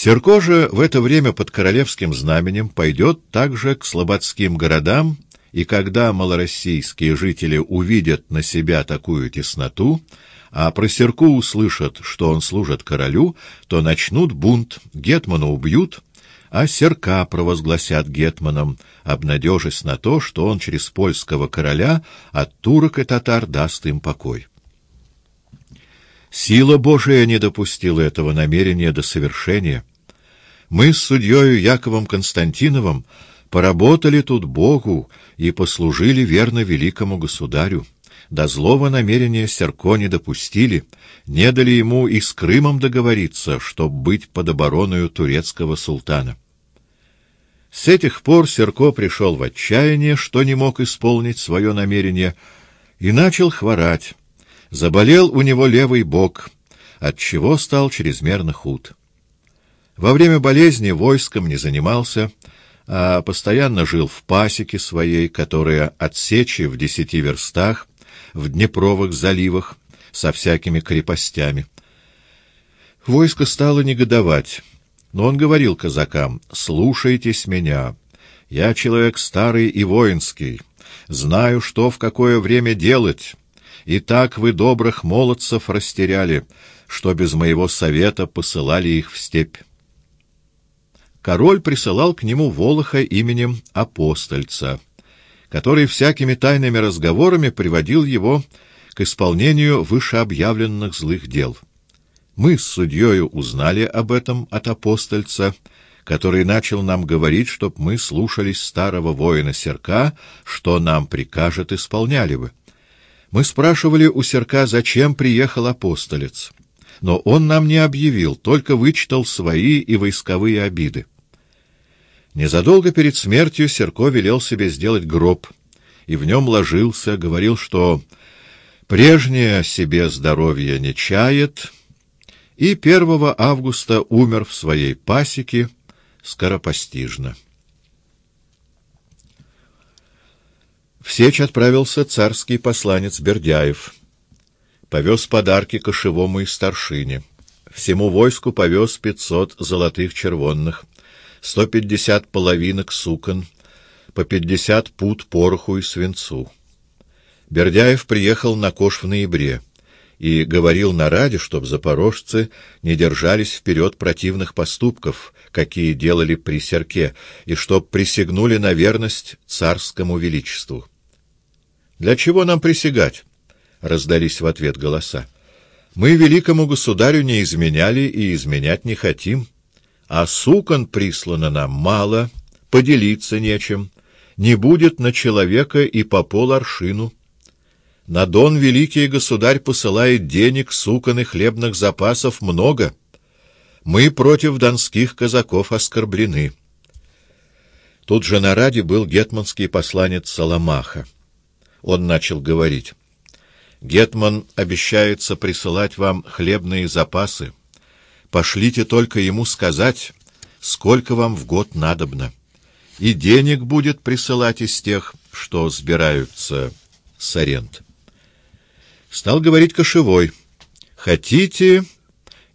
Серко же в это время под королевским знаменем пойдет также к слободским городам, и когда малороссийские жители увидят на себя такую тесноту, а про Серку услышат, что он служит королю, то начнут бунт, гетмана убьют, а Серка провозгласят гетманом, обнадежась на то, что он через польского короля от турок и татар даст им покой. Сила Божия не допустила этого намерения до совершения. Мы с судьею Яковом Константиновым поработали тут Богу и послужили верно великому государю. До злого намерения Серко не допустили, не дали ему и с Крымом договориться, чтоб быть под обороною турецкого султана. С этих пор Серко пришел в отчаяние, что не мог исполнить свое намерение, и начал хворать. Заболел у него левый бок, отчего стал чрезмерно худ. Во время болезни войском не занимался, а постоянно жил в пасеке своей, которая от Сечи в десяти верстах, в Днепровых заливах, со всякими крепостями. Войско стало негодовать, но он говорил казакам, «Слушайтесь меня, я человек старый и воинский, знаю, что в какое время делать». И так вы добрых молодцев растеряли, что без моего совета посылали их в степь. Король присылал к нему Волоха именем Апостольца, который всякими тайными разговорами приводил его к исполнению вышеобъявленных злых дел. Мы с судьею узнали об этом от Апостольца, который начал нам говорить, чтоб мы слушались старого воина Серка, что нам прикажет, исполняли бы. Мы спрашивали у Серка, зачем приехал апостолец, но он нам не объявил, только вычитал свои и войсковые обиды. Незадолго перед смертью Серко велел себе сделать гроб, и в нем ложился, говорил, что прежнее себе здоровье не чает, и 1 августа умер в своей пасеке скоропостижно. В Сечь отправился царский посланец Бердяев. Повез подарки кошевому и старшине. Всему войску повез пятьсот золотых червонных, сто пятьдесят половинок сукон, по пятьдесят пут пороху и свинцу. Бердяев приехал на кош в ноябре и говорил на раде, чтоб запорожцы не держались вперед противных поступков, какие делали при Серке, и чтоб присягнули на верность царскому величеству. Для чего нам присягать? раздались в ответ голоса. Мы великому государю не изменяли и изменять не хотим, а сукон прислано нам мало, поделиться нечем, не будет на человека и по пол аршину. На Дон великий государь посылает денег, сукон и хлебных запасов много. Мы против донских казаков оскорблены. Тут же на раде был гетманский посланец Соломаха он начал говорить. «Гетман обещается присылать вам хлебные запасы. Пошлите только ему сказать, сколько вам в год надобно. И денег будет присылать из тех, что сбираются с аренд». Стал говорить кошевой. «Хотите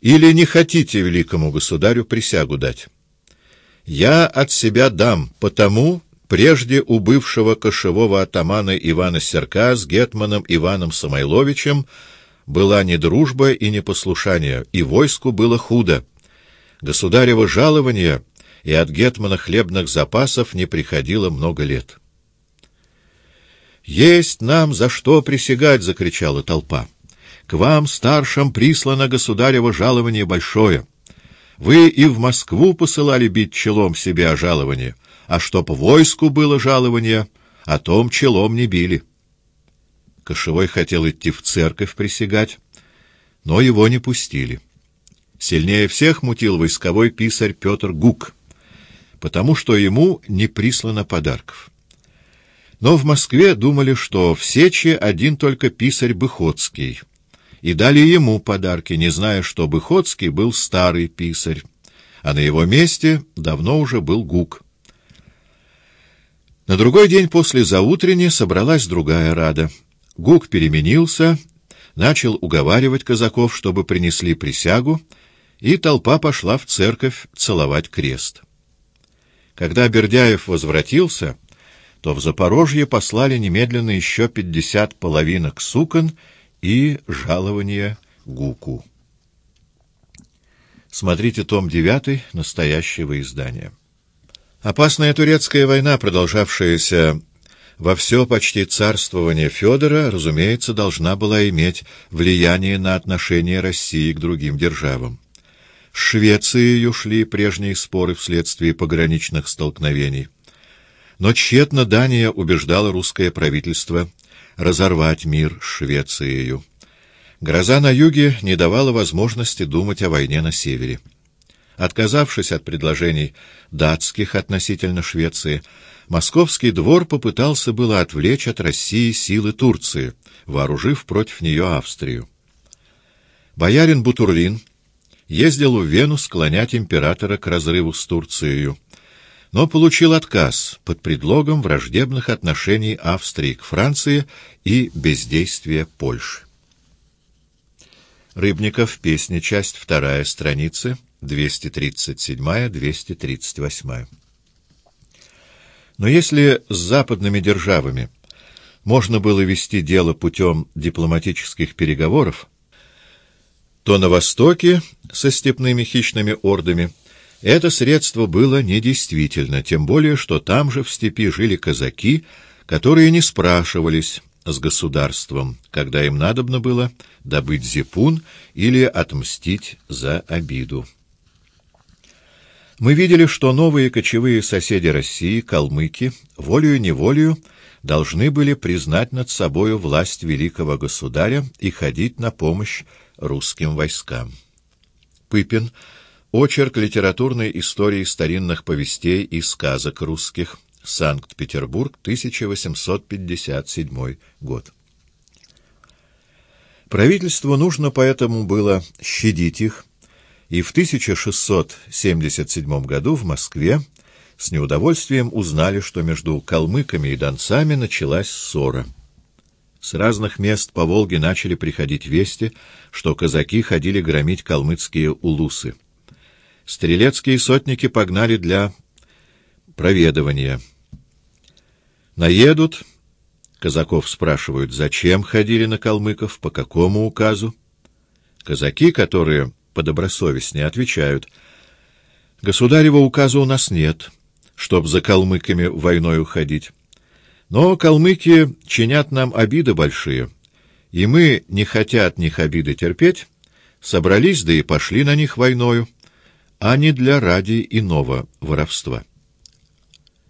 или не хотите великому государю присягу дать? Я от себя дам, потому Прежде у бывшего кошевого атамана Ивана Серка с гетманом Иваном Самойловичем была не дружба и не послушание, и войску было худо. Государево жалование и от гетмана хлебных запасов не приходило много лет. «Есть нам за что присягать!» — закричала толпа. «К вам, старшим, прислано государево жалование большое. Вы и в Москву посылали бить челом себе о жаловании, а чтоб войску было жалование, о том челом не били. Кошевой хотел идти в церковь присягать, но его не пустили. Сильнее всех мутил войсковой писарь Петр Гук, потому что ему не прислано подарков. Но в Москве думали, что в Сечи один только писарь Быходский, и дали ему подарки, не зная, что Быходский был старый писарь, а на его месте давно уже был Гук. На другой день после заутренни собралась другая рада. Гук переменился, начал уговаривать казаков, чтобы принесли присягу, и толпа пошла в церковь целовать крест. Когда Бердяев возвратился, то в Запорожье послали немедленно еще пятьдесят половинок сукон и жалование Гуку. Смотрите том 9 настоящего издания. Опасная турецкая война, продолжавшаяся во все почти царствование Федора, разумеется, должна была иметь влияние на отношение России к другим державам. С Швецией ушли прежние споры вследствие пограничных столкновений. Но тщетно Дания убеждала русское правительство разорвать мир с Швецией. Гроза на юге не давала возможности думать о войне на севере. Отказавшись от предложений датских относительно Швеции, московский двор попытался было отвлечь от России силы Турции, вооружив против нее Австрию. Боярин Бутурлин ездил в Вену склонять императора к разрыву с Турцией, но получил отказ под предлогом враждебных отношений Австрии к Франции и бездействия Польши. Рыбников, песня, часть вторая, страницы 237-238. Но если с западными державами можно было вести дело путем дипломатических переговоров, то на Востоке со степными хищными ордами это средство было недействительно, тем более, что там же в степи жили казаки, которые не спрашивались с государством, когда им надобно было добыть зипун или отмстить за обиду. Мы видели, что новые кочевые соседи России, калмыки, волею-неволею, должны были признать над собою власть великого государя и ходить на помощь русским войскам. Пыпин. Очерк литературной истории старинных повестей и сказок русских. Санкт-Петербург, 1857 год. Правительству нужно поэтому было щадить их, и в 1677 году в Москве с неудовольствием узнали, что между калмыками и донцами началась ссора. С разных мест по Волге начали приходить вести, что казаки ходили громить калмыцкие улусы. Стрелецкие сотники погнали для проведывания — Наедут, казаков спрашивают, зачем ходили на калмыков, по какому указу. Казаки, которые подобросовестнее отвечают, государева указа у нас нет, чтоб за калмыками войной уходить. Но калмыки чинят нам обиды большие, и мы, не хотя от них обиды терпеть, собрались, да и пошли на них войною, а не для ради иного воровства.